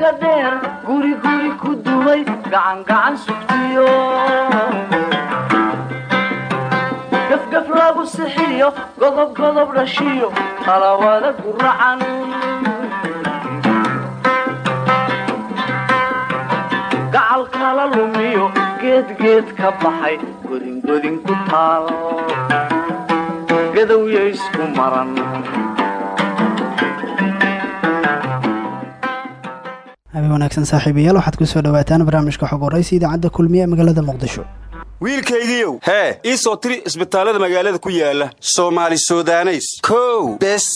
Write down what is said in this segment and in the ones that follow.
ka dheer guri guri ku dumay gacan gacan sugtiyo gafgaf lagu sixiyo godob godob dhashiyo talawada guracan gacal kala lumiyo geedgeed ka baxay godingodin ku taal gadowya isku maran habeen wanaagsan saaxiibayaal waxaad ku soo dhawaataan barnaamijka xog horaysa idaacadda kulmiye ee magaalada muqdisho. Wiilkaygiiow hee ii soo tiri isbitaallada magaalada ku yaalla soomaali sudaneys. Kow bes.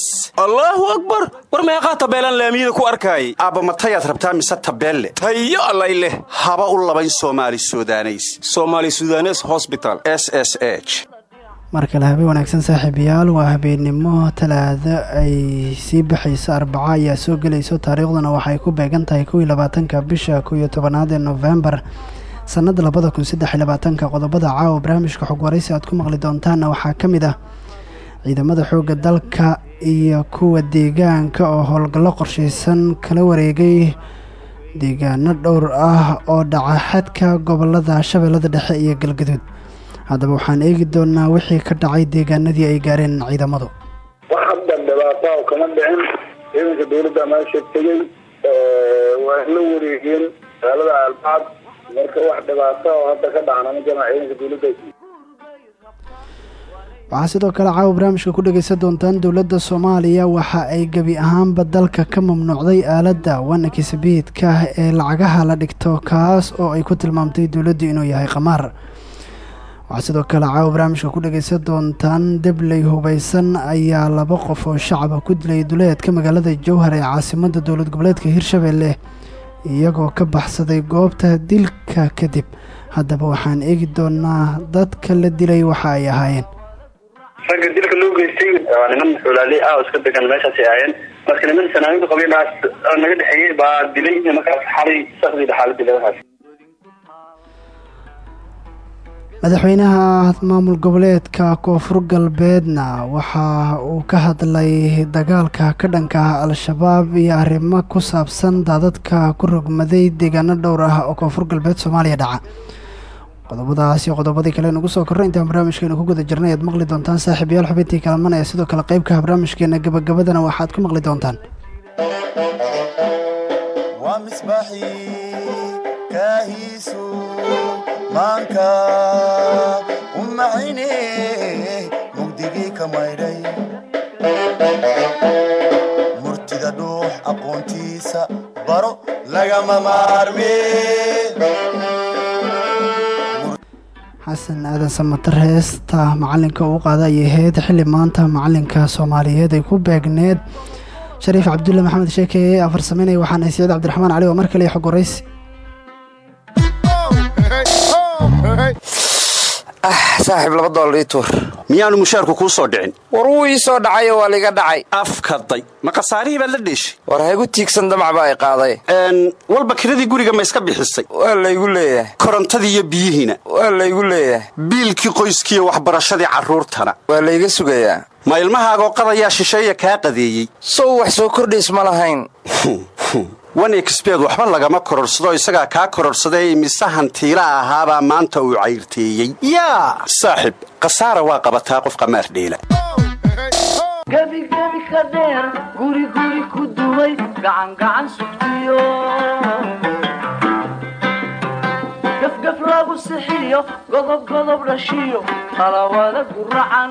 Allaahu akbar! War meeqaa tabeelaan laamiyada ku arkaayay? Aabba matayaad rabtaa mise tabeelle? Tayo allay leh. Haba u labayn soomaali sudaneys. Somaali sudanes hosbital s s h mar kale habeen wanaagsan saaxiibayaal waa habeennimo talaado ay sii baxayso arbaco ayaa soo gelayso taariikhduna waxay ku beegan tahay kow iyo bisha kow iyo ee nofembar sannadda labada kun qodobada caawa barnaamijka xog waraysi aad ku maqli doontaanna waxaa ka mid ah ciidamada xoogga dalka iyo kuwa deegaanka oo howlgallo qorshaysan kala wareegay. Deegaano dhowr ah oo dhaca xadka gobollada shabeellada dhexe iyo galgaduud haddaba waxaan eegi doonaa wixii ka dhacay deegaanadii ay gaareen ciidamadu. Wax hadda dhibaato oo kama dhicin ciidanka dawladda meesha tegey waa la wareegeen magaalada albacad marka wax dhibaato oo hadda ka dhacna ma jiraan ciidanka dawladda waxaa sidoo kale caawa barnaamijka ku dhegaysan doontaan dowladda soomaaliya. Waxa ay gebi ahaanba dalka ka mamnuucday aaladda wanakisbiidka ee lacagaha la dhigto kaas oo ay ku tilmaamtay dowladdu inuu yahay qamaar waxaa sidoo kale caawa barnaamijka ku dhegaysan doontaan debley hubaysan ayaa laba qof oo shacaba ku dilay duleedka magaalada jowhar ee caasimadda dowlad goboleedka hirshabeelle iyagoo ka baxsaday goobta dilka kadib. Haddaba waxaan eegi doonaa dadka la dilay waxa ay ahaayeen. Ragga dilka loo geystay waa niman xulaali ah oo iska degan meeshaasay ahaayeen. Marka niman sanaamida qabiilahaas naga dhexeeyey baa dilay nimankaas xalay sakdii dhaxaala dilay madaxweynaha maamul goboleedka koonfur galbeedna waxa uu ka hadlay dagaalka ka dhanka ah al-shabaab iyo arrimo ku saabsan daadadka ku rogmaday deegaano dhowr ah oo koonfur galbeed soomaaliya dhaca. Qodobadaas iyo qodobadii kale nugu soo korro intaan barnaamijkeena ku guda jirnay aad maqli doontaan saaxiibayaal xubintii kalaman ee sidoo kale qeybkaha barnaamijkeena gabagabadana waxaad ku maqli doontaan maanka u mugdigii ka maydhay murtida dhuux aqoontiisa baro lagama maarme xasan aadan samatar heesta macalinka uu qaada ayay ahayd xilli maanta macalinka soomaaliyeed ay ku beegneed. Shariif cabdulle maxamed sheekeye afar sameynaya waxaana siciid cabdiraxmaan cali oo mar kale xog saaxiib laba doolar ii tuur. Miyaanu mushaarku kuu soo dhicin? War wuu ii soo dhacayo waa liga dhacay. Afkaday ma khasaarihii baad la dheeshay war haygu tiigsan damac baa i qaaday walba kiradii guriga ma iska bixisay? Waa laygu leeyahay. Korontadii iyo biyihiina waa laygu leeyahay. Biilkii qoyskiiyo waxbarashadii carruurtana? Waa layga sugayaa. Ma ilmahaagoo qadayaa shisheeya kaa qadeeyey? Sow wax soo kordhays ma lahayn wan exbed waxba lagama kororsado isagaa kaa kororsadee imise hantiila ahaabaa maanta uu cayrteeyey. Yaa! Saaxib khasaara waa qabataa qof qamaar dheela. Gebigebi ka dheer guri guri ku dumay gacan gacan sugtiyo. Gafgaf lagu sixiyo godob godob dhashiyo talawada guracan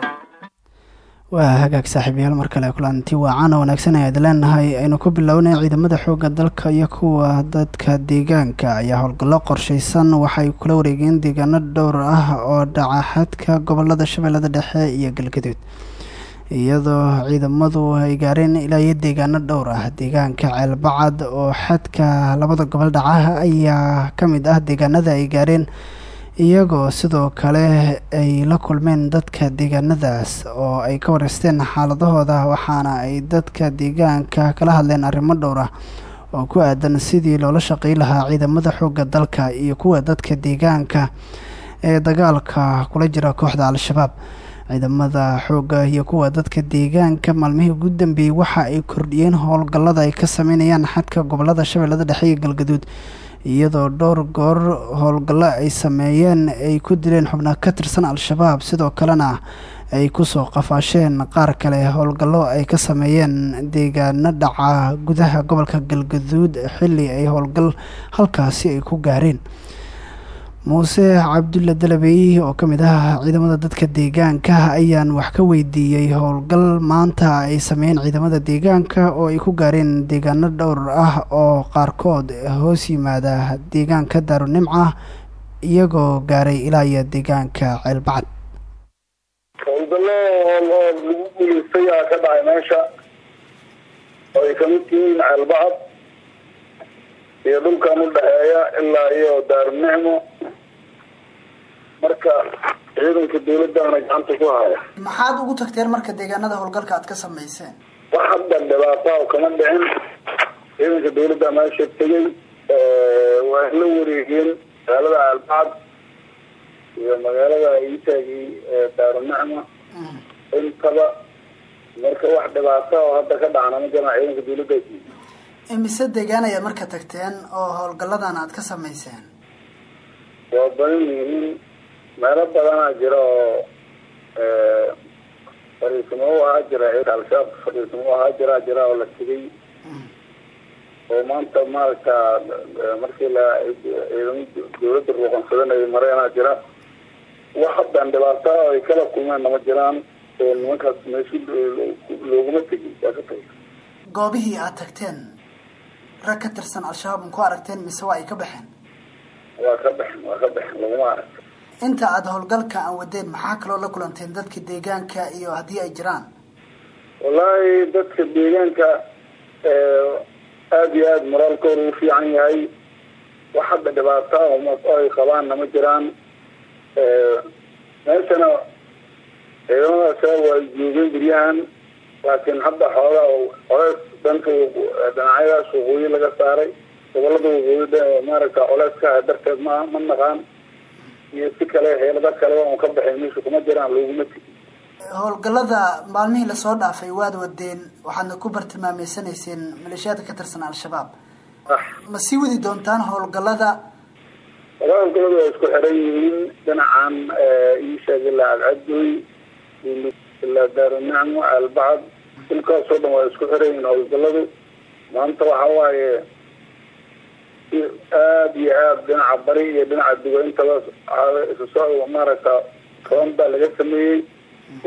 waa hagaag saaxiibayaal mar kale kulanti waacaan oo wanaagsan ayaad leenahay. Aynu ku bilownay ciidamada xoogga dalka iyo kuwa dadka deegaanka. Ayaa howlgallo qorshaysan waxay kula wareegeen deegaano dhowr ah oo dhaca xadka gobollada shabeellada dhexe iyo galgaduud. Iyadoo ciidamadu ay gaareen ilaa iyo deegaano dhowr ah deegaanka ceelbacad oo xadka labada gobol dhaca ayaa ka mid ah deegaanada ay gaareen iyagoo sidoo kale ay la kulmeen dadka deegaanadaas oo ay ka wareysteen xaaladahooda waxaana ay dadka deegaanka kala hadleen arrimo dhowr ah oo ku aadan sidii loola shaqey lahaa ciidamada xoogga dalka iyo kuwa dadka deegaanka ee dagaalka kula jira kooxda al-shabaab. Ciidamada xoogga iyo kuwa dadka deegaanka maalmihii ugu dambeeyey waxa ay kordhiyeen howlgallada ay ka sameynayaan xadka gobollada shabeellada dhexe iyo galgaduud iyadoo dhowr goor howlgallo ay sameeyeen ay ku dileen xubno ka tirsan al-shabaab. Sidoo kalena ay ku soo qafaasheen qaar kale howlgallo ay ka sameeyeen deegaano dhaca gudaha gobolka galgaduud xilli ay howlgal halkaasi ay ku gaareen muuse cabdulle dalabey oo ka mid ah ciidamada dadka deegaanka ayaan wax ka weydiiyey howlgal maanta ay sameeyeen ciidamada deegaanka oo ay ku gaareen deegaano dhowr ah oo qaarkood hoos yimaada deegaanka daarunimca iyagoo gaaray ilaa deegaanka ceelbacad howlgallo lagu guuleystay aa ka dhacay meesha. Oo ay ka mid yihiin ceelbacad iyo dhulkan udhexeeya ilaa iyo daarunicmo marka ciidanka dawladdaana gacanta ku haya. Maxaad ugu tagteen marka deegaanada howlgalka aad ka sameyseen wax hadda dhibaataa kama dhicin ciidanka dawladda meesha tegay waa la wareegeen magaalada aalbacad iyo magaalada iitaagii daarunicma intaba marka wax dhibaata oo hadda ka dhacna ma jiraan ciidanka dawladda imise deegaan ayaad marka tagteen oo howlgalladan aad ka sameyseen waa badan yihiin. Meelo badanaa jira oo fariisimo u ahaa jira. Al-shabaab fariisimo u ahaa jira jira oo la tegay. Oo maanta maaragta markii la dawladda ruuqansadanay mareenaa jira. Wax haddan dhibaata oo ay kala kulmeen nama jiraan. Oo nimankaas meeshi looguma tegin waa ka tagay goobihii aad tagteen rag ka tirsan al-shabaab ma ku aragteen mise waa ay ka baxeen? Waa ka baxen waa ka baxen laguma arag inta aada howlgalka aan wadeen maxaa kaloo la kulanteen dadka deegaanka iyo haddii ay jiraan? Wallaahi dadka deegaanka aada iyo aada moraalkooda u fiican yahay. Wax hadda dhibaata oo ay qabaanna ma jiraan. Meeshana ciidamada shabaab waa joogeen beryahan laakiin hadda xoogaa coleys dhanka dhinacyadaas waqooyi laga saaray. Gobolada waqooyi maaragta coleyska darteed ma ma naqaan. Iyo si kale heelado kale on ka baxay meesha kuma jiraan looguma tegi. Howlgallada maalmihii la soo dhaafay waad wadeen waxaadna ku bartilmaameysanayseen maleeshiyaadka ka tirsan al-shabaab. Ma sii wadi doontaan howlgallada? Howlgallada waa isku xiran yihiin dhinacan iisheeg ilaa alcadoy ilaa daarunicmo albacad dhulkaasoo dhan waa isku xiran yihiin howlgalladu maanta waxa waaye aada iyo aada dhinaca bari iyo dhinaca duga intaba isu soo maaragta toban baa laga sameeyey.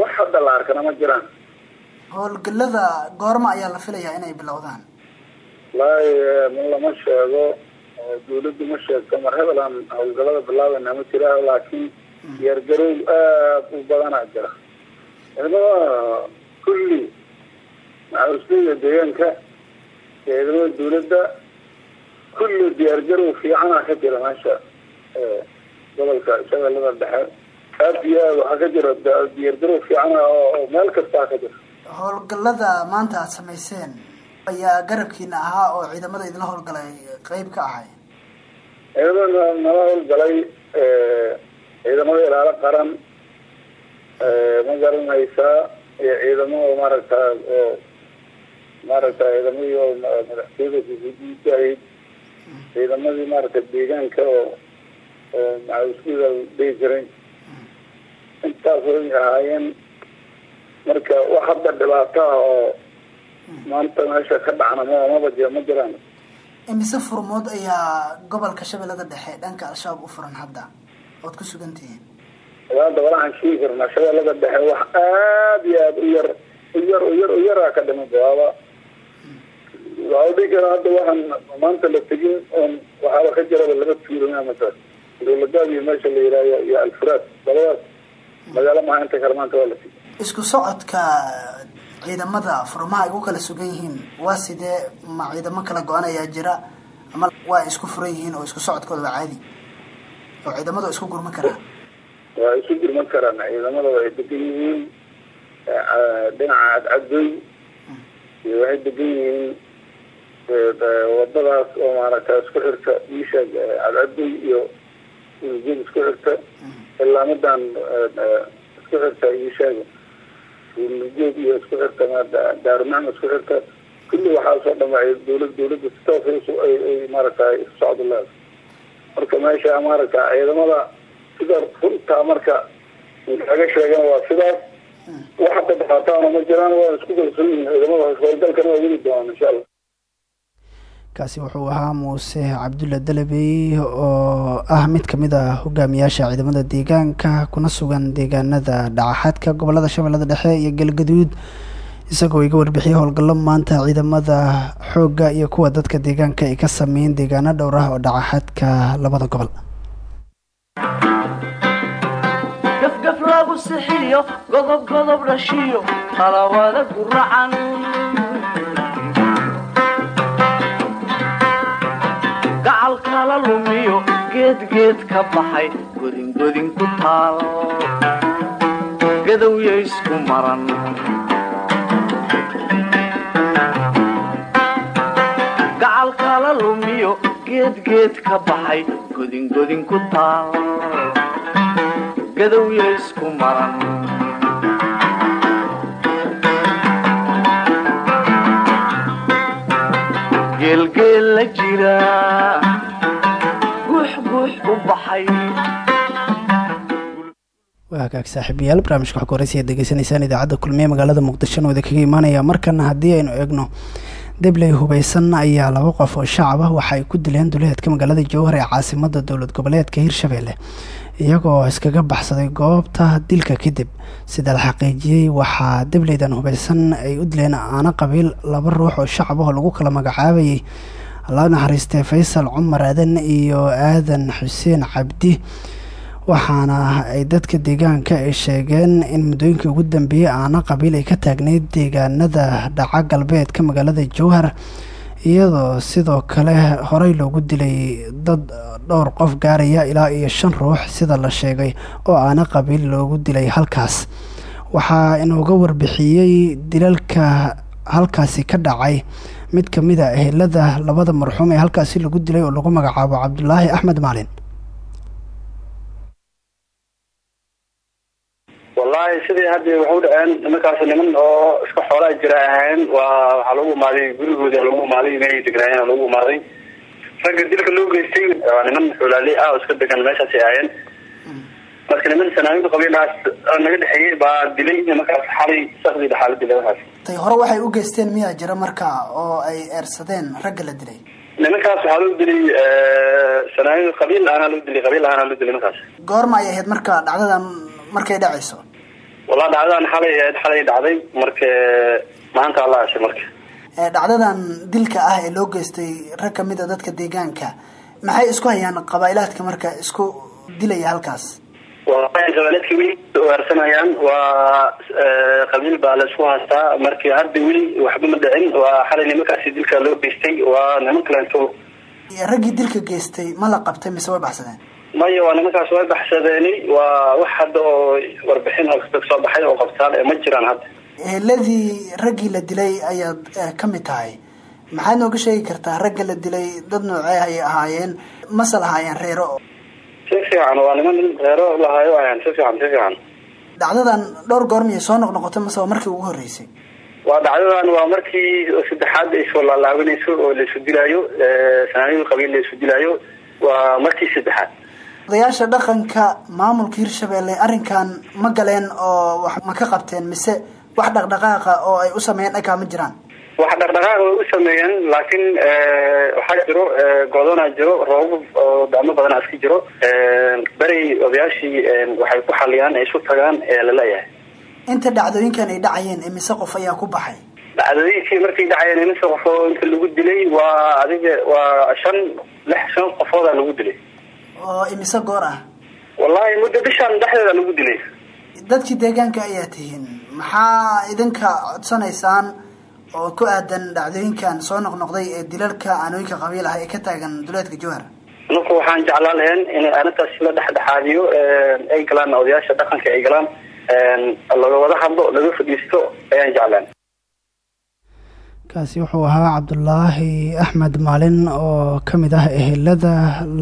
Wax hadda la arkana ma jiraan. Howlgallada goorma ayaa la filayaa inay bilowdaan. Wallaahi ma lama sheego dawladdu ma sheegto mar hebel aan howlgallada bilaabana ma jira laakiin diyaargarow aada u badanaa jira. Kulli maxausliga deegaanka ciidamada dawladda kulli diyaargarow fiicana ka jira meesha gobolka shabeellada dhexe aada iyo aad waxaa ka jira diyaargarow fiicana oo meel kastaa ka jira. Howlgallada maanta aada samayseen ayaa garabkiina ahaa oo ciidamada idinla howlgalay qeyb ka ahay. Ciidamada nala howlgalay ciidamada ilaalo qaran ma garanaysaa iyo ciidamo maaragta maaragta ciidamadii oo madaxtooyada kugudiidahayd ciidamadii maaragta deegaanka oo maxausida dhihi jiray intaas way ahaayeen marka wax hadda dhibaato ah oo maanta meesha ka dhacna ma maba ma jiraan imise furmood ayaa gobolka shabeellada dhexe dhanka al-shabaab u furan hadda ood ku sugan tihiin hadda walaaan sheegi karnaa shabeellada dhexe wax aada iyo aada u yar u yar u yar u yaraa ka dhiman waaba udhigi kara hadda waxaan maanta la tegin oon waxaaba ka jiraba laba tuulama masa dawladaad iyo meesha la yihaayo iyo alfuraad labadaas magaalo maha inta kale maanta waa la tegin. Isku socodka ciidamada furmaha ay ku kala sugan yihiin waa sidee ma ciidamo kala go-an ayaa jira? Ama waa isku furan yihiin oo isku socodkooda waa caadi? Oo ciidamadu isku gurman karaan? Waa isu gurman karaan ciidamada way degan yihiin dhinaca cadcadoy iyo waxay degan yihiin wadadaas oo maaragta isku xirta isha cadcadoy iyo jid isku xirta ilaa midan isku xirta ishaga jeed iyo isku xirta daarunaam isku xirta kulli waxaasoo dhama dawlad dawladda si toos ay maaragta isku socdo leeda marka meesha maaragta ciidamada sida runta marka kaga sheegana waa sidaas waxa kadhaataana ma jiraan waa isku kalsoon yihiin ciidamada howlgalkana waa weli doonaan insha allah kaasi wuxuu ahaa muuse cabdulla dalabey oo ah mid ka mid a hogaamiyaasha ciidamada deegaanka kuna sugan deegaanada dhacaxadka gobollada shabeellada dhexe iyo galgaduud isagoo iga warbixiyay howlgallo maanta ciidamada xoogga iyo kuwa dadka deegaanka ay ka sameeyeen deegaano dhowr ah oo dhacaxadka labada gobol. Gafgaf lagu sixiyo godob godob dhashiyo qalawada guracan kala lumiyo geedgeed ka baxay godingodin ku taal gadowya isku maran gacal kala lumiyo geedgeed ka baxay godingodin ku taal gadowya isku maran geelgeel la jira waa hagaag saaxiibayaal barnaamijka xog horeysi aad degeysanaysaan idaacadda kulmiye magaalada muqdishona wada kaga imaanaya. Markana haddii aynu eegno debley hubeysan ayaa laba qof oo shacab ah waxa ay ku dileen duleedka magaalada jowhar ee caasimada dowlad goboleedka hirshabelle iyagoo iskaga baxsaday goobta dilka kadib. Sida la xaqiijiyey waxaa debleydan hubeysan ay u dileen aana qabiil laba ruux oo shacab ah lagu kala magacaabayay allah naxariistee faysal cumar aadan iyo aadan xuseen cabdi waxaana ay dadka deegaanka ay sheegeen in muddooyinkii ugu dambeeyey aana qabiil ay ka taagneyd deegaanada dhaca galbeedka magaalada jowhar iyadoo sidoo kale horey loogu dilay dad dhowr qof gaaraya ilaa iyo shan ruux sida la sheegay oo aana qabiil loogu dilay halkaas. Waxaa inooga warbixiyey dilalka halkaasi ka dhacay mid ka mid a ehelada labada marxuum ee halkaasi lagu dilay oo lagu magacaabo cabdulaahi axmed maalin. Wallahi sidii hadda waxu dhaceen nimankaas niman oo iska xoolaa jira ahayn waa waxaa lagu imaaday gurigooda lagu imaaday inay degnaayeen lagu imaaday ragga dilka loo geystay niman xulaali ah oo iska degan meeshaasay ahaayeen. Marka niman sanaamidu qabiilahaas naga dhexeeyey baa dilay nimankaas xalay sakdii dhaxaa la dilay waxaas tay hore waxay u geysteen miyaa jira marka oo ay eersadeen ragga la dilay? Nimankaas waxaa loo dilay sanaamidu qabiil ahaana loo dilay qabiil ahaana loo dilay nimankaas. Goorma ay ahayd marka dhacdadan markay dhacayso? Wallahi dhacdadan xalay ahayd xalay dhacday marka maanta alla ashay marka. Dhacdadan dilka ah ee loo geystay rag ka mid a dadka deegaanka maxay isku hayaan qabaa'ilaadka marka isku dilaya halkaas waa qabiiladka weli ugaarsanayaan waa qabiil baa la isku haystaa marka hadda weli waxba ma dhicin. Waa xalay nimankaasi dilka loo geystay. Waa niman kalento raggii dilka geystay ma la qabtay mise way baxsadeen? Maya waa nimankaas way baxsadeeni waa wax hadda oo warbixin soo baxay oo qabtaan ma jiraan hadda. Eheladii raggii la dilay ayaad ka mid tahay. Maxaad nooga sheegi kartaa ragga la dilay dad noocee ayay ahaayeen mase lahaayeen reero si fiican waa niman reero lahaayo ayaan si fiican si fiican. Dhacdadan dhowr goor miyay soo noqnoqotay mase waa markii ugu horreysay? Waa dhacdadan waa markii saddexaad ay soo laalaabanayso oo laisu dilaayo sanaaniil qabiil laisu dilaayo waa markii saddexaad. Odayaasha dhaqanka maamulka hirshabelle arrinkan ma galeen oo wax ma ka qabteen mise wax dhaqdhaqaaqa oo ay u sameeyeen dhakaa ma jiraan wax dhaqdhaqaaq way u sameeyeen laakiin waxaa jiro goodonaa jiro roobab oo dacmo badan iska jiro beri odayaashii waxay ku xaliyaan ay isu tagaan ee la leeyahay inta dhacdooyinkan ay dhacayeen imise qof ayaa ku baxay? Dhacdooyinkii markay dhacayeen imise qof oo inta lagu dilay waa adiga waa shan lix shan qofoodaa lagu dilay. Oo imise goor ah? Wallahi muddo bishaan dhexdeeda lagu dilay. Dadkii deegaanka ayaa tihiin maxaa idinka codsanaysaan oo ku aadan dhacdooyinkan soo noqnoqday ee dilalka aanooyinka qabiil ah ee ka taagan duleedka jowhar. Marka waxaan jeclaan lahayn in arrintaas la dhexdhexaadiyo ay galaan odayaasha dhaqanka ay galaan laga wada hadlo laga fadhiisto ayaan jeclaan kaasi wuxuu ahaa cabdulaahi axmed maalin oo ka mid ah ehelada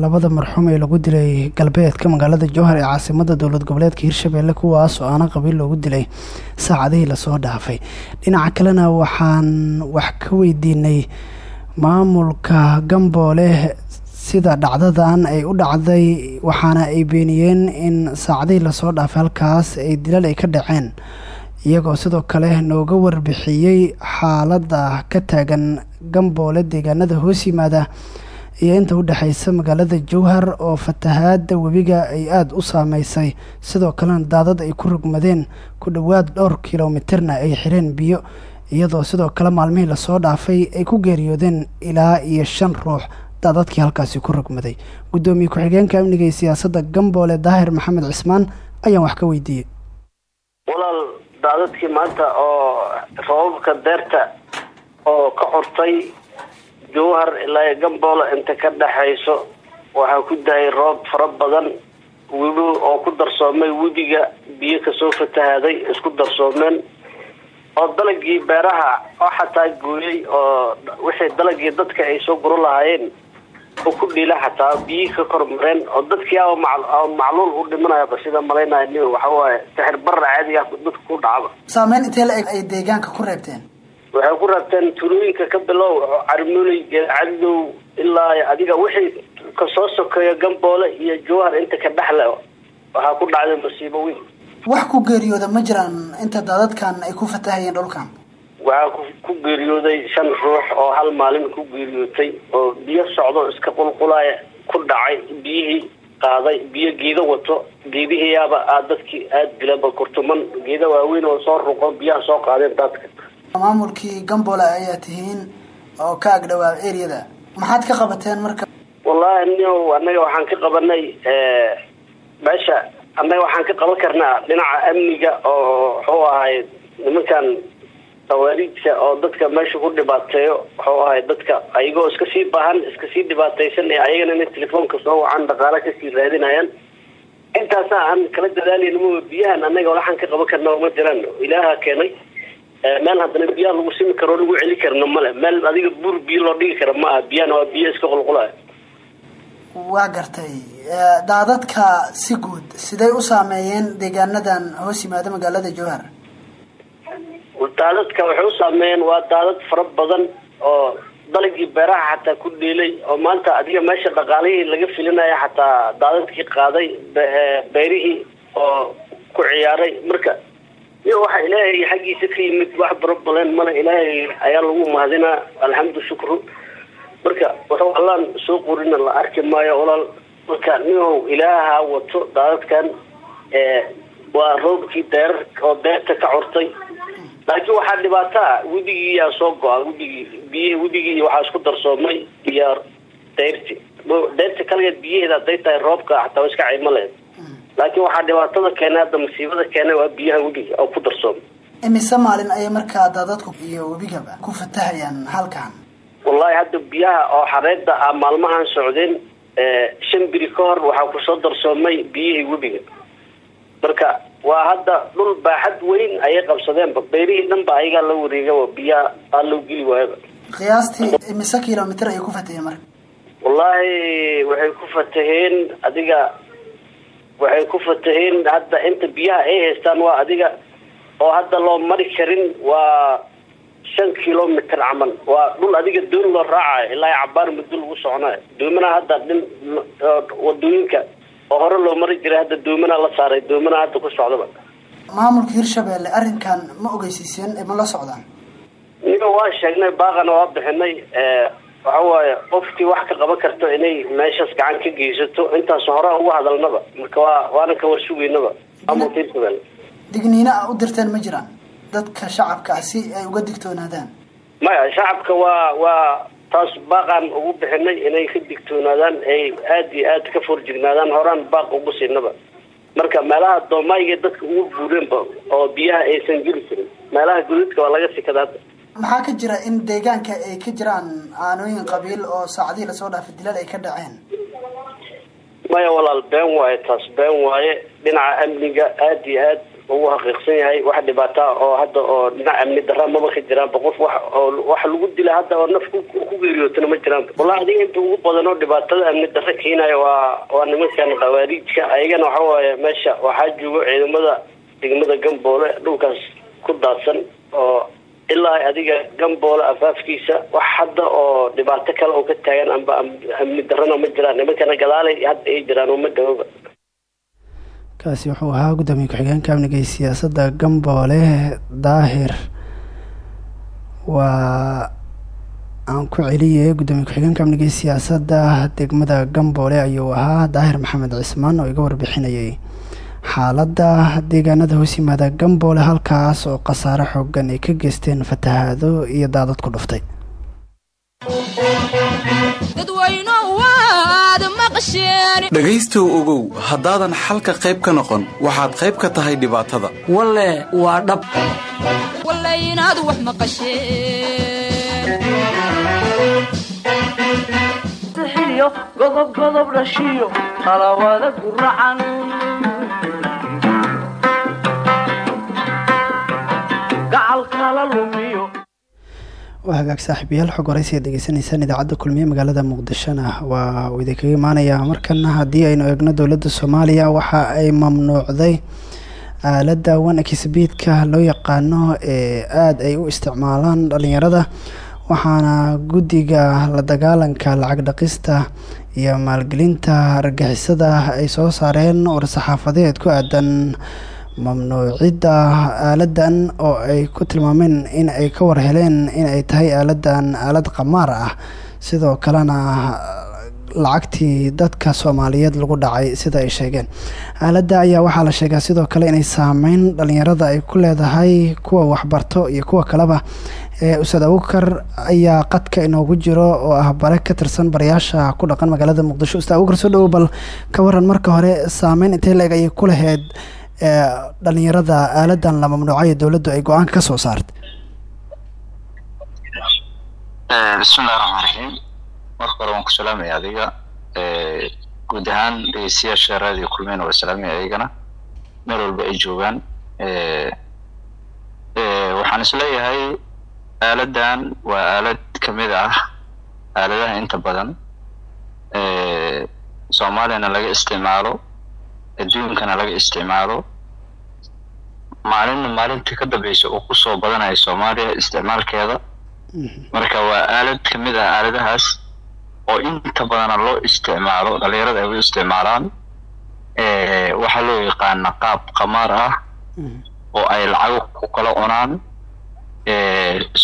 labada marxuum ee lagu dilay galbeedka magaalada jowhar ee caasimada dowlad goboleedka hirshabelle kuwaas oo aana qabiil loogu dilay saacadihii la soo dhaafay. Dhinaca kalena waxaan wax ka weydiinay maamulka gamboole sida dhacdadan ay u dhacday waxaana ay beeniyeen in saacadihii la soo dhaafay halkaas ay dilal ay ka dhaceen iyagoo sidoo kale nooga warbixiyey xaaladda ka taagan gamboole deegaanada hoos yimaada iyo inta u dhexeysa magaalada jowhar oo fatahaada webiga ay aada u saameysay sidoo kalena daadad ay ku rogmadeen ku dhowaad dhowr kilomitirna ay xireen biyo iyadoo sidoo kale maalmihii la soo dhaafay ay ku geeriyoodeen ilaa iyo shan ruux. Daadadkii halkaasi ku rogmaday. Guddoomiye ku-xigeenka amniga iyo siyaasadda gamboole daahir maxamed cismaan ayaan wax ka weydiiyey daadadkii maanta oo rababka deerta oo ka curtay jowhar ilaa iyo gamboole inta ka dhexayso waxaa ku dahay roob fara badan webi oo ku darsoomay webiga biyo ka soo fatahaaday isku darsoomeen. Oo dalagii beeraha oo xataa gooyey oo wixii dalagii dadka ay soo guro lahaayeen ku dhiila xataa biyihii ka kormareen oo dadkii macluul u dhimanayaba sida malaynaya nin waxawaaye sixir barra caadi ah dadka ku dhacaba saameyn intee la eg ay deegaanka ku reebteen? Waxay ku reebteen tulooyinka ka bilow carmuley geelcadow ilaa adiga wixii ka soo sokeeyo gamboole iyo jowhar inta ka dhexle waxaa ku dhacday masiibo weyn. Wax ku geeriyooda ma jiraan inta daadadkan ay ku fatahayeen dhulkan waxaa ku geeriyooday shan ruux oo hal maalin ku geeriyootay oo biyo socdo iska qulqulaaya ku dhacay biyihii qaaday biyo geedo wato geedihiiyaaba aad dadkii aada dilaba kurtuman geeda waaweyn oo soo ruqo biyaha soo qaadeen daadka maamulkii gamboole ayaa tihiin oo ka agdhawaa ereyada. Maxaad ka qabateen marka? Wallaahi nio annaga waxaan ka qabanay meesha. Annaga waxaan ka qaban karnaa dhinaca amniga oo wuxuu ahay nimankan tawaariidka oo dadka meesha ku dhibaateeyo wuxuu ahay dadka ayagoo iska sii baahan iska sii dhibaataysan ee ayagana inay telefoonka soo wacan dhaqaale ka sii raadinayaan. Intaasa aan kala dadaalayno ma biyahan annaga waxaan ka qaban karna ma jiraan. Ilaaha keenay meel haddana biyaha lagu simi karo lagu celi karno male meel adiga buur biyo loo dhigi kara ma aha biyahana waa biyo iska qulqulaya. Waa gartay. Daadadka si guud siday u saameeyeen deegaanadan hoos yimaada magaalada jowhar daadadka waxay u saameeyeen waa daadad fara badan oo dalagii beeraha xataa ku dhiilay oo maanta adiga meesha dhaqaalihii laga filinaya xataa daadadkii qaaday beerihii oo ku ciyaaray. Marka iyo waxa ilaahay xaggiisa ka yimid wax barobaleen male ilaahay ayaa lagu mahadinaa alxamdu shukru. Marka wuxuu allaan soo qorina la arki maayo walaal. Marka ninow ilaaha wato daadadkan waa roobkii deerar oo deerta ka curtay laakiin waxaa dhibaataa wedigii yaa soo go-a wedigii biyihi wedigii waxaa isku darsoomay iyo deyrti deyrta kaligeed biyaheeda haday tahay roobka xataa iska cayma lehed laakiin waxaa dhibaatada keenay hadda masiibada keenay waa biyaha webiga oo ku darsoomay. Imise maalin ayay markaa daadadku iyo webigaba ku fatahayaan halkan? Wallahi hadda biyaha oo xareeda ah maalmahan socdeen shan biri ka hor waxaa ku soo darsoomay biyihii webiga. Marka waa hadda dhul baaxad weyn ayay qabsadeenba beyrihii dhanba ayagaa la wareegaba biyaha aa loo geli waayaba. Qiyaastii imise kilomitr ayay ku fataheen marka? Wallaahi waxay ku fataheen adiga waxay ku fataheen hadda inta biyaha ay haystaan waa adiga oo hadda loo mari karin waa shan kilomitr camal. Waa dhul adiga doon loo raacayo ilaa cabaar muddo lagu soconayo doomana hadda dhin waddooyinka oo hore loo mari jiray hadda doomana la saaray doomana hadda ku socdaba maamulka hirshabelle arrinkan ma ogeysiiseen ma la socdaan? Niga waa sheegnay baaqana waa bixinay waxa waaye qofkii wax ka qaban karto inay meeshaas gacan ka geysato intaas hore uga hadalnaba marka waa waana ka warsugeynaba maamulka hirshabelle digniino a u dirteen ma jiraan dadka shacabka ah si ay uga digtoonaadaan? Maya shacabka waa waa taas baaqaan ugu bixinay inay ka digtoonaadaan ay aada iyo aada ka forjignaadaan horaan baaq ugu siinaba. Marka meelaha doomaayga dadka ugu guureenba oo biyaha aysan geli jirin meelaha guduudka waa laga sikada hadda maxaa ka jira in deegaanka ay ka jiraan aanooyin qabiil oo saacadihii la soo dhaafay dilal ay ka dhaceen? Maya walaal been waaye taas been waaye dhinaca amniga aada iyo aad ugu xaqiiqsan yahay wax dhibaata oo hadda oo dhinac amni darra maba ka jiraan boqof wax oo wax lagu dila hadda oo naf ku geeriyootana ma jiraan. Wallahi adiga inta ugu badan oo dhibaatada amni darra keenaya waa waa nimankan khawaariijka ayagana waxa waaye meesha waxaa joogo ciidamada degmada gamboole dhulkaas ku daadsan oo ilaa adiga gamboole afaafkiisa wax hadda oo dhibaato kale oo ka taagan amba amni darrana ma jiraan. Nimankana gadaalay hadda ay jiraan oo ma dhawaba kaasi wuxuu ahaa guddoomiye ku-xigeenka amniga iyo siyaasadda gamboole daahir. Waa aan ku celiyay guddoomiye ku-xigeenka amniga iyo siyaasadda. Degmada gamboole ayuu ahaa daahir maxamed cismaan oo iga warbixinayay xaaladda. Deegaanada hoos yimaada gamboole halkaas oo khasaare xoogan ay ka geysteen fatahaado iyo daadad ku dhuftay dhegaystow ogow haddaadan xalka qayb ka noqon waxaad qayb ka tahay dhibaatada. Walle waa dhab. Dhashiyo qalawada guracan gacal kala lumiyo waa hagaag saaxiibayaal xog horeysi aad degeysanaysaan idaacadda kulmiye magaalada muqdishona waa uu idinkaga imaanayaa. Markana haddii aynu eegno dowladda soomaaliya waxa ay mamnuucday aaladda wanakisbiidka loo yaqaano ee aada ay u isticmaalaan dhalinyarada waxaana guddiga la dagaalanka lacag dhaqista iyo maalgelinta argagixisada ay soo saareen war-saxaafadeed ku aadan mamnuucidda aaladan oo ay ku tilmaameen in ay ka war heleen in ay tahay aaladan aalad qamaar ah. Sidoo kalena lacagtii dadka soomaaliyeed lagu dhacay sida ay sheegeen. Aaladda ayaa waxaa la sheegaa sidoo kale inay saameyn dhalinyarada ay ku leedahay kuwa waxbarto iyo kuwa kaleba. Ee ustaad abukar ayaa qadka inoogu jiro oo ah bare ka tirsan barayaasha ku dhaqan magaalada muqdisho. Ustaad abukar soo dhawow bal ka waran marka hore saameyn intay la-eg ku laheyd ee dhalinyarada aaladan la mamnuucayo dowladdu ay go'aanka ka soo saartay? Bismillahi raxmaan raxiim marka hore waan ku salaamaya adiga. Guud ahaan dhegeystayaasha raadiyo kulmeyna waa salaamaya ayagana meel walba ay joogaan. Waxaan is leeyahay aaladan waa aalad ka mid ah aaladaha inta badan. Soomaaliyana laga isticmaalo adduunkana laga isticmaalo maalinna maalintii ka dambeysa uu ku soo badanayo soomaaliya isticmaalkeeda marka waa aalad ka mid ah aaladahaas oo inta badana loo isticmaalo dhalinyarada ay u isticmaalaan waxaa loo yaqaana qaab qamaar ah oo ay lacago ku kala cunaan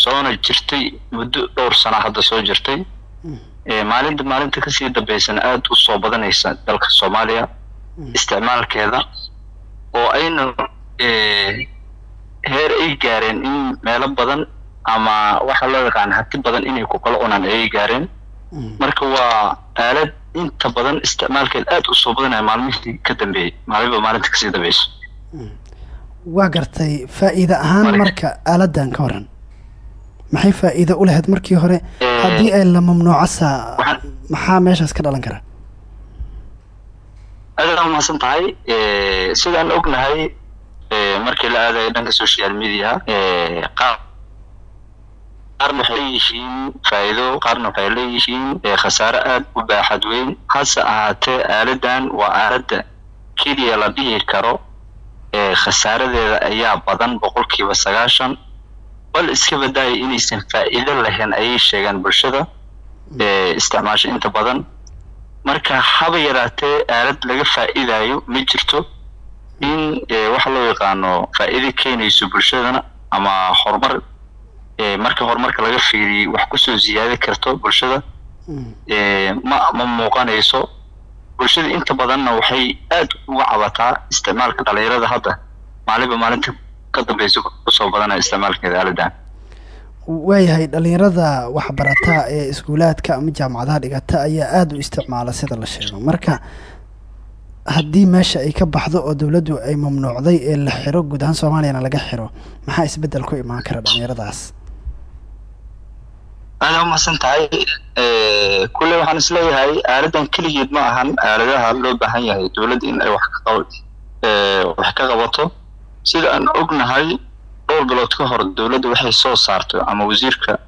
soona jirtay muddo dhowr sana hadda soo jirtay. Maalinta maalinta ka sii dambeysana aada u soo badanaysa dalka soomaaliya isticmaalkeeda oo ayna heer ay gaareen in meelo badan ama waxaa loo yaqaan hati badan inay ku kala cunaan ayay gaareen. Marka waa aalad inta badan isticmaalkeed aada u soo badanaya maalmihii ka dambeeyey maalinba maalinta ka sii dambeyso waa gartay faa-iide ahaan marka aaladan ka waran maxay faa-iide u lahayd markii hore? Haddii ay la mamnuucasa maxaa meeshaas ka dhalan kara aada umahadsan tahay sidaan ognahay markii la aadayo dhanka social media qaarna waxay leeyihiin faa'iido qaarna waxay leeyihiin khasaare aada u baaxad weyn. Hase ahaatee aaladan waa aaladda keliya la dhihi karo khasaaradeeda ayaa badan boqolkiiba sagaashan. Bal iska badaaya inaysan faa'iido lahayn ayay sheegaan bulshada. Isticmaasha inta badan marka haba yaraatee aalad laga faa'iidayo ma jirto in waxa loo yaqaano faa'iido keenayso bulshadana ama horumar marka horumarka laga fiiriyo wax ku soo ziyaadi karto bulshada ma ma muuqanayso. Bulshada inta badanna waxay aada uga cabataa isticmaalka dhalinyarada hadda. Maalinba maalinta ka dambeysa ku soo badanaya isticmaalkeeda aaladan waayahay dhalinyarada waxbarata ee iskuulaadka ama jaamacadaha dhigata ayaa aada u isticmaala sida la sheego. Marka haddii meesha ay ka baxdo oo dowladdu ay mamnuucday ee la xiro guud ahaan soomaaliyana laga xiro maxaa isbeddel ku imaan kara dhalinyaradaas? Aada umahadsan tahay kulle waxaan is leeyahay aaladan keligeed ma ahan aaladaha loo baahan yahay dowladda in ay wax ka qabato. Sida aan ognahay dhowr bilood ka hor dowladda waxay soo saartay ama wasiirka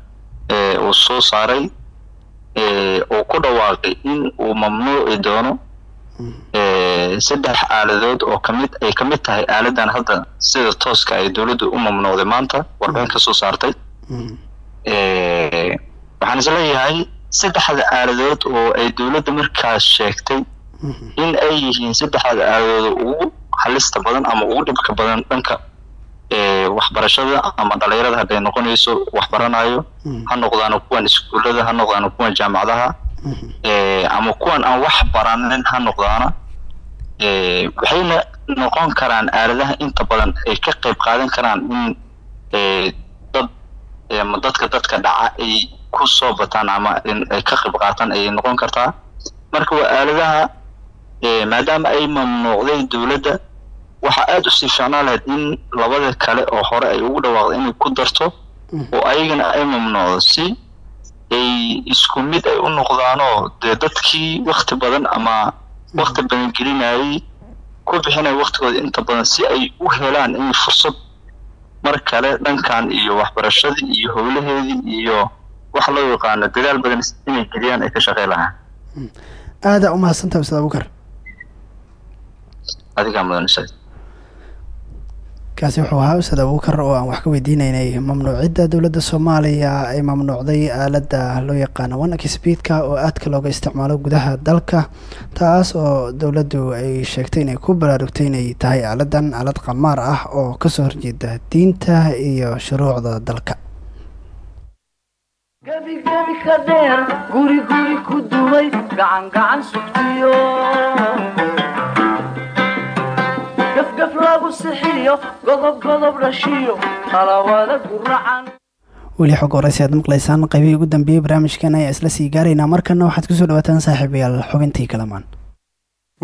uu soo saaray uu ku dhawaaqay in uu mamnuuci doono saddex aaladood oo ka mid ay ka mid tahay aaladan hadda sida tooska ay dowladdu u mamnuucday maanta warbixin ka soo saartay. Waxaan is leeyahay saddexda aaladood oo ay dowladda markaas sheegtay in ay yihiin saddexda aaladood ugu halista badan ama ugu dhibka badan dhanka waxbarashada ama dhalinyarada hadday noqonayso waxbaranayo ha noqdaano kuwan iskuullada ha noqdaano kuwan jaamacadaha ama kuwan aan wax baranin ha noqdaana waxayna noqon karaan aaladaha inta badan ay ka qayb qaadan karaan in dad ama dadka dadka dhaca ay ku soo bataan ama ay ka qayb qaataan ayay noqon kartaa. Marka waa aaladaha maadaama ay mamnuucday dowladda waxaa aada u sii fiicnaan lahayd in labada kale oo hore ay ugu dhawaaqda inay ku darto oo ayagana ay mamnuucdo si ay isku mid ay u noqdaanoo dee dadkii wakti badan ama wakti badan gelinayay ku bixinaya waktigooda inta badan si ay u helaan in fursad mar kale dhankan iyo waxbarashadii iyo howlaheedii iyo wax loo yaqaano dadaal badan inay geliyaan ay ka shaqey lahaan aada umahadsantaha ustaad abukar adigaa mudan kaasi wuxuu ahaa ustaad abukar oo aan wax ka weydiineynay mamnuucidda dowladda soomaaliya ay mamnuucday aaladda loo yaqaano wanaki speedka oo aadka looga isticmaalo gudaha dalka taas oo dowladdu ay sheegtay inay ku baraarugtay inay tahay aaladan aalad qamaar ah oo ka soo horjeeda diinta iyo shuruucda dalka. Gebi gebi ka dheer guri guri ku dumay gacan gacan sugtiyo gafgaf lagu sixiyo godob godob dhashiyo talawada guracan weli xog aad maqlaysaan qaybihii ugu dambeeyey barnaamijkan ayaa isla sii gaaraynaa markana waxaad ku soo dhawaataan saaxiibayaal xubintii kalamaan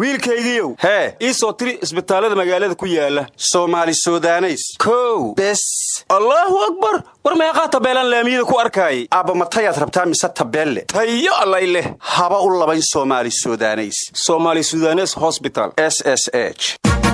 wiilkaygiiow hee ii soo tiri isbitaallada magaalada ku yaalla soomaali sudaneys. Kow bes. Allaahu akbar! War meeqaa tabeelaan laamiyada ku arkaayay? Aabba matayaad rabtaa mise tabeelle? Tayo allay leh. Haba u labayn soomaali sudaneys. Soomaali sudanes hosbital s s h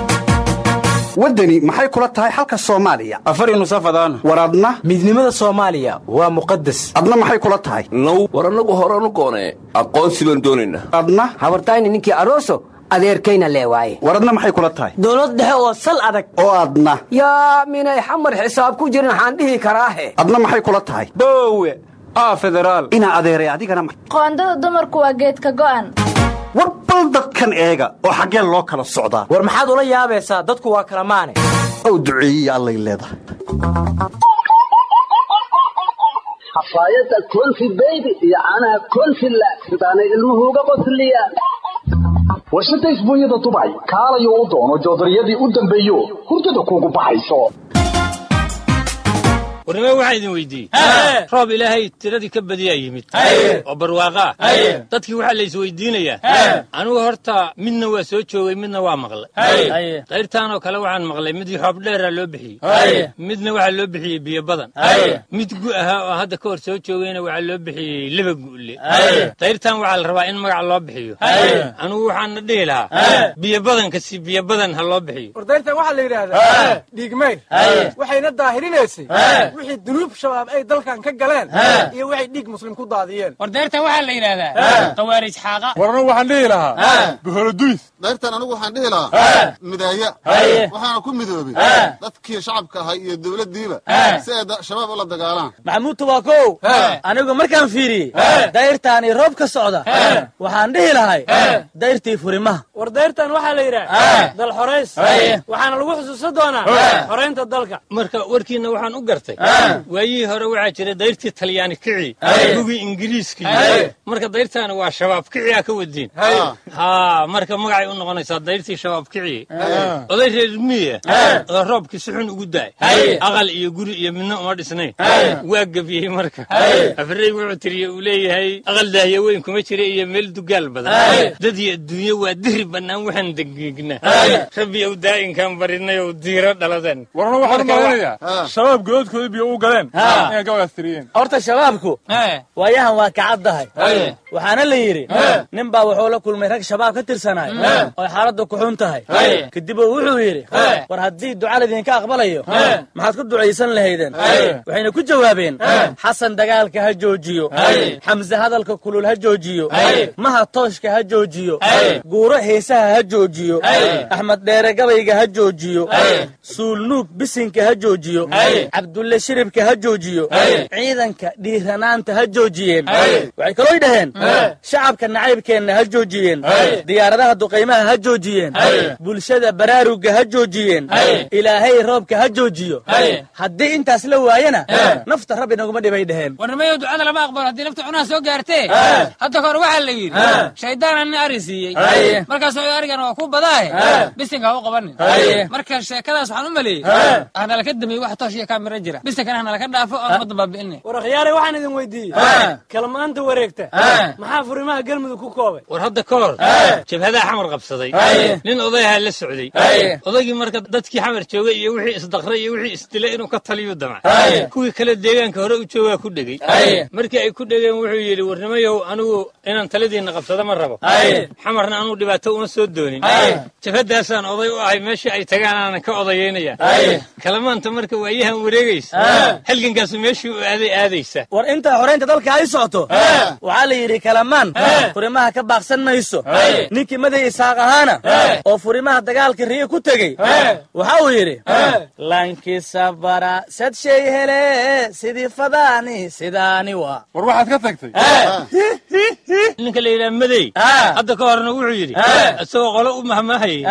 waddani maxay kula tahay xalka soomaaliya? Afari nusafadaan war adna? Midnimada soomaaliya waa muqadas adna maxay kula tahay? Now war annagu horanu goonee aqoonsi baan doonaynaa adna? Habartayni ninkii aroso adeerkayna lee waaye. War adna maxay kula tahay? Dowlad dhexe oo sal adag. Oo adna. Yaa minay xamar xisaab ku jirin waxaan dhihi karaahe. Adna maxay kula tahay? Boowe aa federaal. Inaa adeeray adigana qoondada dumarku waa geedka go'an bal dadkan eega oo xaggeen loo kala socdaa war maxaad ula yaabaysaa? Dadku waa kala maane. Ow duceeyiya allay leedahay. Xafaayadda konfi beybi iyo caanaha konfi laag sidaanay ilmuhu uga qosliyaan warshadda isbuunyada dubay kaalayo u doono joodariyadii u dambeeyo hurdada kuugu baxayso warnimo waxaa idin weydiiyey. Roob ilaahay tiradii ka badiyaa yimid. Oo barwaaqa ah dadkii waxaa la isweydiinayaa. Anigu horta midna waa soo joogay midna waa maqlay. Qayrtaanoo kale waxaan maqlay mid xoob dheeraa loo bixiyey. Midna waxaa loo bixiyey biyo badan. Mid gu ahaa oo hadda ka hor soo joogayna waxaa loo bixiyey leba gu'le. Qayrtaan waxaa la rabaa in magac loo bixiyo. Anigu waxaana dhihi lahaa biyo badanka si biyo badan ha loo bixiyo. Wardayrtan waxaa la yidhaahdaa dhiigmayr waxayna daahirinaysay wixii dunuub shabaab ay dalkan ka galeen iyo waxay dhiig muslim ku daadiyeen. Wardayrtan waxaa la yidhaahdaa. Qawaarij xaaqa warna waxaan dhihi lahaa. Boholoduys dayrtan anigu waxaan dhihi lahaa. Midaaya. Waxaana ku midoobay dadkii shacabka ahay iyo dowladdiiba si ay shabaab ula dagaalaan. Maxamuud tubaakow anigu markaan fiiriyey dayrtaani roob ka socda waxaan dhihi lahay dayrtii furimaha. War dayrtan waxaa la yidhaha dal xorays waxaana lagu xusuusan doonaa xoraynta dalka. Marka warkiina waxaan u gartay waayihii hore waxaa jira dayrtii talyaani kici gugii ingiriiskii. Marka dayrtaani waa shabaab kiciyaa ka wadiin. Ha marka magacay u noqonaysaa dayrtii shabaab kici. Oday reer miya oo roobkii si xun ugu daay. Aqal iyo guri iyo midna uma dhisnayn. Waa gebiyey marka. Afrey wuxuu tiriye uu leeyahay aqal daahya weyn kuma jira iyo meel dugaal badan. Dad iyo adduunyo waa diri bannaan waxaan degeegna rabbi ow daa'inkaan barinay ow diiro dhaladan etoobiya u galeen. Inay gabaygaas tiriyeen horta shabaabku waayahan waa kacaddahay waxaana la yidhi nin baa wuxuu la kulmay rag shabaab ka tirsanaay oo xaaladda ku xun tahay. Kadib uu wuxuu yidhi war haddii duca laydinka aqbalayo maxaad ku ducaysan lahaydeen? Waxayna ku jawaabeen xasan dagaalka ha joojiyo. Xamse hadalka kulul ha joojiyo. Maha tooshka ha joojiyo. Guuro heesaha ha joojiyo. Axmed dheere gabayga ha joojiyo. Suulnuug bisinka ha joojiyo. Cabdulle shiribka ha joojiyo. Ciidanka dhiiranaanta ha joojiyeen. Waxay kaloo dhaheen shacabka nacaybkeenna ha joojiyeen diyaaradaha duqaymaha ha joojiyeen bulshada baraaruga ha joojiyeen ilaahay roobka ha joojiyo haddii intaas la waayana nafta rabbi naguma dhibay dhaheen warnimayo ducada lama aqbalo haddii nafta cunaha soo gaartee hadda kahor waxaa la yidhi shaydaana nin ari siiyey markaasoo arigana waa ku badaahe bisinka ha u qabanin marka sheekadaas waxaan u maleeyey hanala ka dambeeyey wax toosh iyo kaamira jira bisinkana hanala ka dhaafo oon ummadda baabi'inay war akhyaare waxaan idin weydiiyey kalmaanta wareegta maxaa furimaha galmudug ku koobay? War hadda ka hor. Jabhadaha xamar qabsaday. Nin odayaha la socday. Odaygii marka dadkii xamar joogay iyo wixii isdaqray iyo wixii isdilay inuu ka taliyu damca kuwii kale deegaanka hore u joogaa ku dhegey markii ay ku dhegeen wuxuu yidhi warnimayow anigu inaan taladiinna qabsado ma rabo. Xamarna anuu dhibaato uma soo doonin. Jabhadaasaan oday u ahay meeshii ay tagaan aanan ka odayeynaya kalamaanta marka waayahan wareegaysa. Halgankaasu meeshii u aaday aadaysa. War inta xoraynta dalka ay socoto. Waxaa la yidhi kalamaan furimaha ka baaqsan mayso. Ninkii maday isaaq ahaana oo furimaha dagaalka riyo ku tegey waxa uu yidhi lankisabara sad shay hele sidii fadaani sidaani wa war waxaad ka tagtay? Ninka la yidhaha madey hadda ka horna wuxuu yidhi isagoo qolo u mahmahayay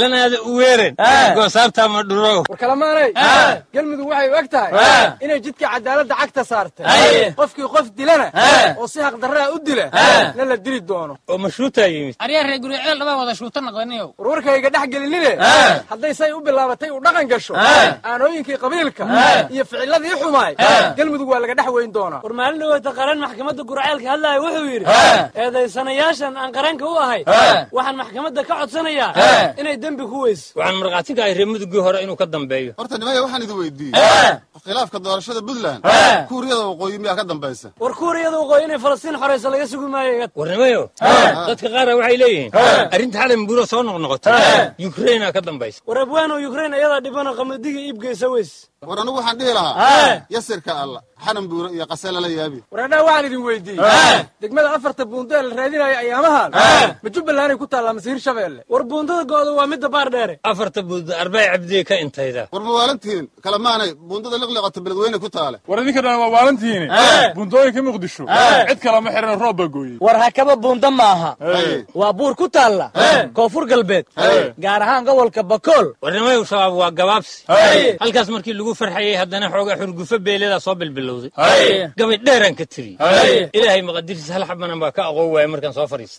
lanaada u weeren goosaabtaa ma dhuro war kalamaanay? Galmudug waxay u eg tahay inay jidka cadaaladda cagta saartay qofkii qof dilana oo si haqdarraa u dila na la dili doono. Oo mashruutaa yimid aryaa reer guriceel dhabaa wada shuuta naqdaniyow warwarkayga dhex gelinine hadday say u bilaabatay u dhaqan gasho. Aanooyinkii qabiilka iyo ficiladii xumaay. Galmudug waa laga dhex weyn doonaa. War dhaweeta qaran maxkamadda gurceelka hadlaya wuxuu yidhi eedaysanayaashan aan qaranka u ahay waxaan maxkamadda ka codsanayaa inay dembi ku weyso. Waxaan markhaati ka ahay reer mudugii hore inuu ka dambeeyo. Horta nimaya waxaan idin weydiiyey. Khilaafka doorashada puntland kuuriyada waqooyi miyaa ka dambaysa? War kuuriyada waqooyi inay falastiin xorayso laga sugi maayo warnimayo dadka qaara waxay leeyihiin arrinta xalay mbuuro soo noqnoqotay. Yukraina ka dambaysa. War abwaano yukrain ayadaa dhibana qamadiga iibgeysa weys war anigu waxaan dhihi lahaa yasirka alla xanan buuro iyo qase lala yaabi. Waradhaa waxaan idin weydiiyey. Degmada afarta buundo ee la raadinayo ayaamahan ma jubbalanday ku taallaa mase hirshabeelle war buundada gooda waa midda baar dheere. Afarta buundo arbay cabdiye ka intayda. War ma waalantihiin? Kalamaanay buundada liqliqato beledweyne ku taale. War idinka dhan waa waalantihiini buundooyinka muqdisho? Cid kale ma xiran roob baa gooyey war hakaba buunda maaha. Waa buur ku taalla. Koonfur galbeed. Gaar ahaan gobolka bakool warnimayow shabaab waa gabaabsi. Halkaas markii lagu farxayey haddana xoogaa xurgufo beeledaa soo bilbilowday. Gabay dheeraan ka tiriy ilaahay maqadirtiis hal xabanan baa ka aqoon waaya markaan soo fadhiista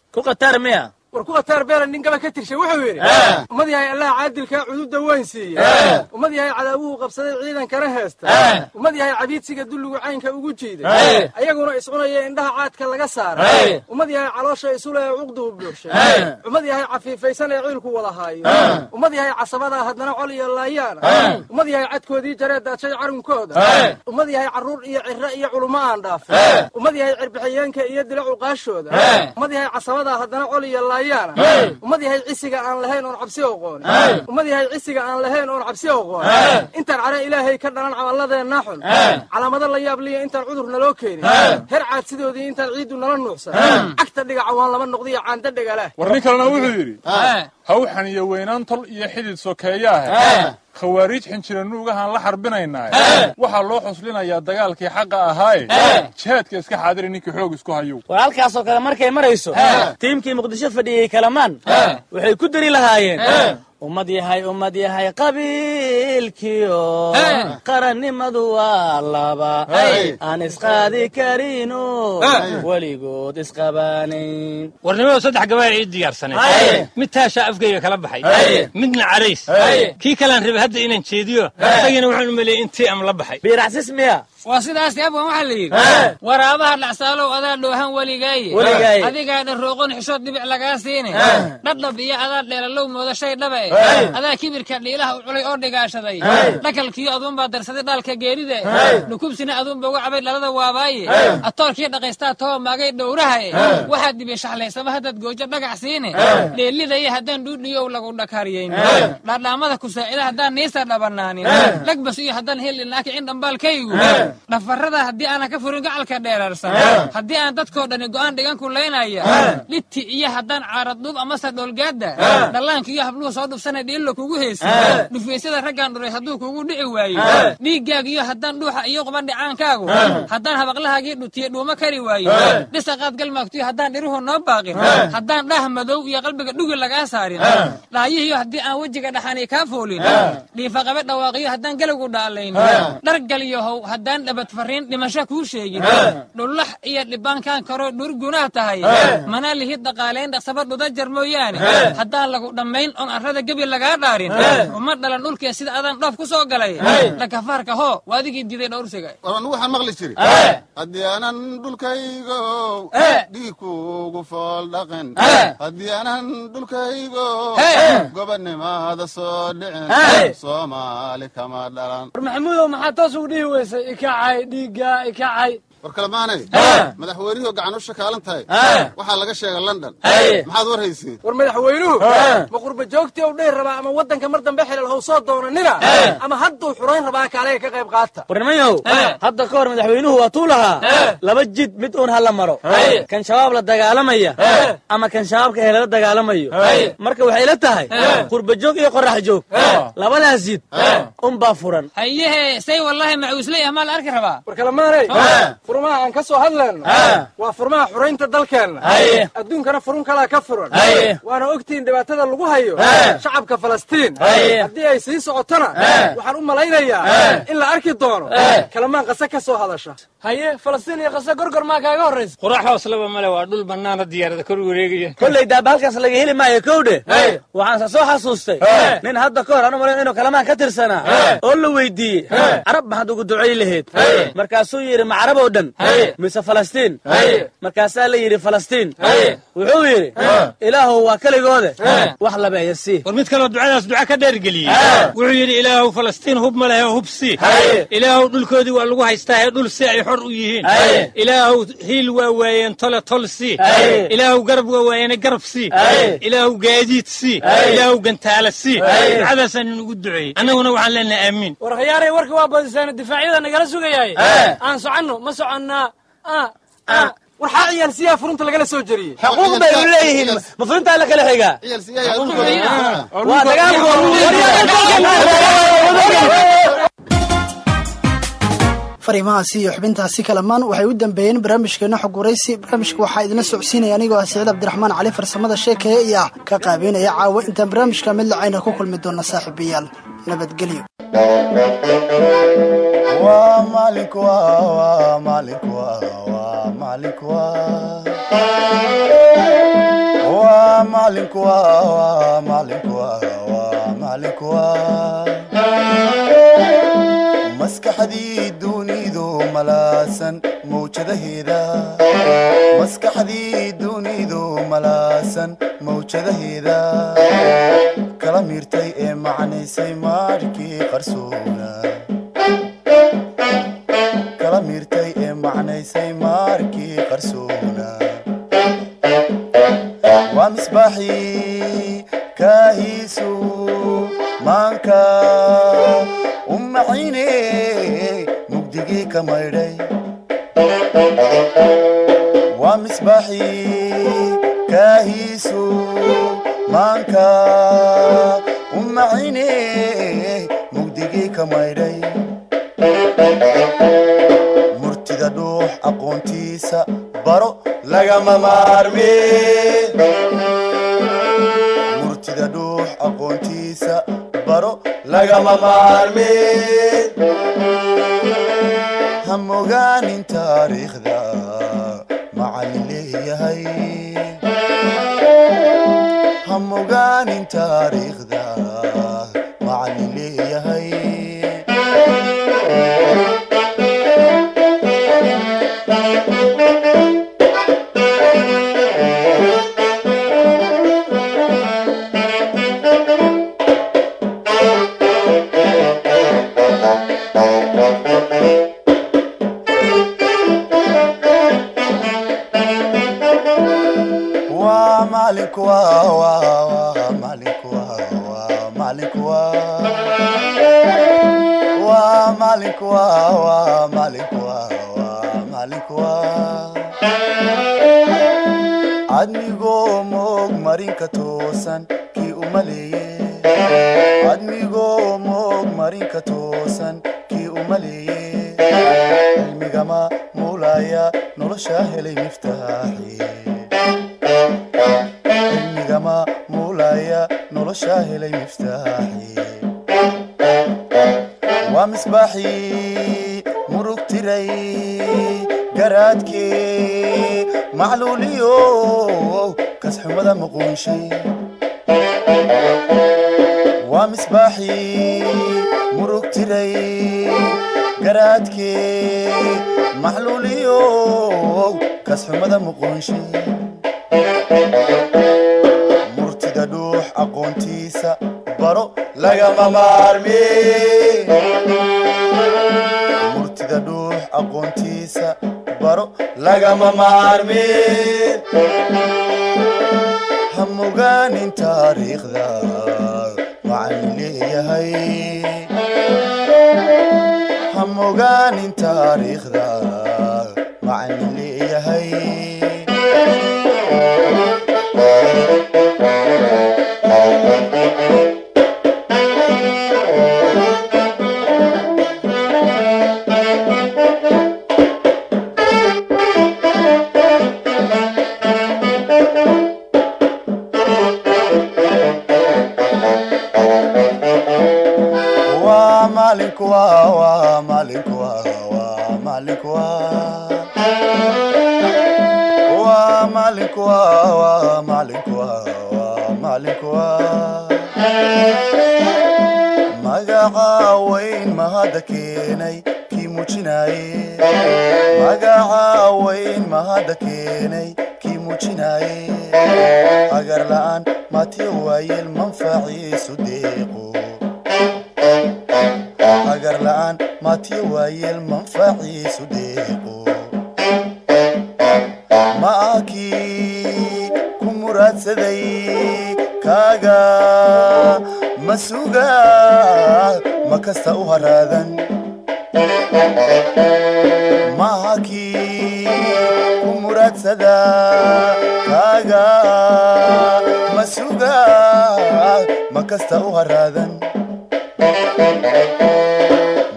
ku khataar war kuwa taar beelan nin gaba ka tirshay wuxuu yidhi ummad yahay allaha caadilkaa cududa weyn siiya ummad yahay cadaawuhu qabsaday ciidankana heesta ummad yahay cabiidsiga dulligu caynka ugu jiiday. Ayaguna iscunaya indhaha caadka laga saaray ummad yahay caloosha isule ee cuqduhu buuxshay ummad yahay cafiifaysan ee ciilku wada haayo. Ummad yahay casabadaa haddana col iyo laayaana ummad yahay cadkoodii jaree daadshay carunkooda ummad yahay carruur iyo ciro iyo culummo aan dhaafin. Ummad yahay cirbixiyeenka iyo dila cuqaashooda. Ummad yahay casabadaa haddana col iyo ummad yahay cisiga aan lahayn oon cabsi oqoon ummad yahay cisiga aan lahayn oon cabsi oqoon intaan care ilaahay ka dhalan camalladeenna xun calaamado la yaab liya intaan cudur naloo keenin. Her caad sidoodii intaan ciiddu nala nuucsan cagta dhigaca waan lama noqdiyo caanda dhegalaah war nin kalena wuxuu yidhi hawxan iyo weynaan tol iyo xidid sokeeyaahe khawaariij xinjiranuugahaan la xarbinaynaa waxaa loo xuslinayaa dagaalkii xaqa ahaaye jihaadka iska xaadiri ninkii xoog isku hayow war halkaasoo kale markay marayso tiimkii muqdisho fadhiyey kalamaan waxay ku dari lahaayeen ummad yahay ummad yahay qabiilkiyo. Qarannimadu waa laba. Aan isqaadi karino weligood isqabaanayn warnimadu saddex gabaa ii diyaarsaneed mid taashaa afgayga kala baxay. Midna carays kii kalaan rabay hadda inaan jeediyo isagiina waxaan u maleeyey in ti am la baxay. Biiraxsis miya waa sidaas abwan waxaa la yidhi? Waraabaha dhacsaalow adaa dhoohan weligaaye adigaa dharooqon xishood dhibic lagaa siine. Dhadhab iyo adaa dheelalow mooda shay dhaba e adaa kibirka dhiilaha u culay oo dhigaashaday. Dhakalkiyo aduunbaa darsaday dhaalka geerida dhukubsina aduunba uga cabay dhalada waabaaye. Atoorkii dhaqaystaa too maagay dhowraha e waxaad dhibi shaxlaysaba haddaad goojo dhagax siine. Dheelidaya haddaan dhuudhiyow lagu dhakaariyeyn dhaadhaamada kusaacida haddaan niisa dhabanaanin. Dhagbas iyo haddaan heldhinaaka in dhambaalkaygu dhafarada haddii aanan ka furin gacalka dheeraarsan haddii aan dadkoo dhani go'aan dhigan kulaynaya dhiti iyo haddaan caaraduub amase dhoolgaada dhallaanka iyo habluhu soo dhufsana dhiillo kugu heysi dhufaysyada raggaan dhuray hadduu kugu dhici waayo dhiiggaaga iyo haddaan dhuuxa iyo quban dhicaankaagu haddaan habaqlahaagii dhutiye dhuuma kari waayo dhisaqaad galmaagtiyo haddaan dhiruhu noo baaqin haddaan dhaah madow iyo qalbiga dhugi lagaa saarin dhaayihiyo haddii aan wejiga dhaxani kaa foolin dhiifa qabe dhawaaqiyo haddaan galowgu dhaalayn dhargalyahow haddaan dhabad fariin dhimasho kuu sheegin. Dhullax iyo dhibaankaan karo dhur gunaah tahay. Mana lihid dhaqaalayn dhaqsaba dhudajar mooyaane. Haddaan lagu dhammayn oon arrada gebi lagaa dhaarin. Uma dhalan dhulkee sida adaan dhoof ku soo galay. Dhakafaarka hoo waa adigii diiday dhowrsiga war anigu waxaan maqli jiri haddii aanan dhulkaygo dhiig kuugu fool dhaqin. Haddii aanan dhulkaygo gobonnimada soo dhicin. Soomaali kama dhalan. War maxamuudow maxaa toos ugu dhihi weysay ikacay dhiigga ikacay war kalemaanay madaxweynihii oo gacan u shakaalan tahay waxaa laga sheegay london. Maxaad war haysiin war madaxweynuhu? Ma qurba joogtii u dhihi rabaa ama waddanka mar dambe xilal how soo doonanina ama hadduu xurayn rabaa kaalaga ka qayb qaata? Warnimayow hadda ka hor madaxweynuhu waa tuu lahaa laba jid mid uun hala maro. Kan shabaab la dagaalamaya ama kan shabaabka helala dagaalamayo. Marka waxay la tahay qurba joog iyo qorax joog. Labadaas jid unbaa furan. Hayehe say wallaahi macuusley ah maa la arki rabaa. War kalemaanay furmaha aan ka soo hadlayno. Waa furmaha xuraynta dalkeenna. Adduunkana furun kalaa ka furan. Waana ogtihiin dhibaatada lagu hayo shacabka falastiin. Haddii ay sii socotona waxaan u malaynayaa in la arki doono. Kalamaan qase ka soo hadasha. Haye falastiin iyo qase gorgor maa kaaga horraysa qurax hooslaba male waa dhul bannaana diyaarada kor wareegaya. Kolley daaba halkaas laga heli maayo kowdhe waxaanse soo xasuustay. Nin hadda ka hor anu malayn inuu kalamaan ka tirsanaa. Oo la weydiiyey. Carab maxaad ugu ducay lahayd markaasuu yidhi ma carab oo dhan mise falastiin markaasaa la yidhi falastiin wuxuu yidhi ilaahow waa keligoode wax labeeya sii war mid kaloo ducadaas duca ka dheergeliyey wuxuu yidhi ilaahow falastiin hub ma lehe hub si. Ilaahow dhulkoodii waa lagu haystaa ee dhul si ay xor u yihiin. Ilaahow hiil waa waayeen tole tol si. Ilaahow garab waa waayeen garab si. Ilaahow gaadiid si. Ilaahow gantaala si. Ducadaasaan inugu duceeyey. Annaguna waxaan leenahay aamiin war khayaaray warka waa badisaan difaacyada nagala sugayaay. Aan soconno ma soconnaa war xaa ciyaal siyaa furunta lagala soo jeriyey xuquuq bay u leeyihiin. ma la kala xigaa fariimahaasi iyo xubintaasi kalamaan waxay u dambeeyeen barnaamijkeena xog waraysi barnaamijka waxaa idinla socodsiinaya anigoo ah cabdiraxmaan cali farsamada sheekeeye iyo ah ka qaabeynaya caawa. Intaan barnaamijka mid lacayna ku kulmi doona saaxiibayaal nabadgelyo maskaxdii dunidu malaasan mawjadaheeda maskaxdii dunidu malaasan mawjadaheeda kala miirtay ee macnaysay maarkii qarsoona. Kala miirtay ee macnaysay maarkii qarsoona. Waa misbaaxii kaahiisu maanka umacine mugdigii ka waa misbaaxii kaahiisu maanka umacine mugdigii ka maydhay murtida dhuux aqoontiisa baro lagama maarme murtida dhuux aqoontiisa baro lagama maarme ha mogaanin taariikhda macallin leeyahay kasxumada muquunshay waa misbaaxii murug tiray garaadkee macluuliyo kasxumada muquunshay murtida dhuux aqoontiisa baro lagama maarmi murtida dhuux aqoontiisa baro lagama maarmi ha mogaanin taariikhda waxaan leeyahay ha mogaanin taariikhda magaca weyn mahadda keenay kii muujinaaye agar la'aan matiyo waayeel manfaciisu deeqo. Agar la'aan matiyo waayeel manfaciisu deeqo. Ma akii ku muraadsaday kaaga ma suga ma kasta u haraadan ma akii ku muraadsada kaaga ma suga ma kasta u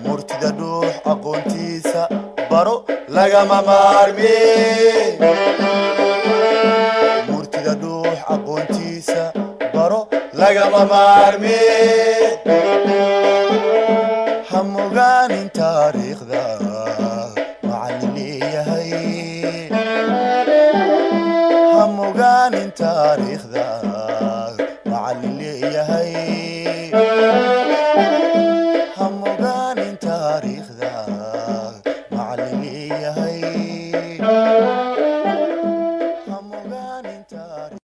murtida dhuux aqoontiisa baro lagama maarmi murtida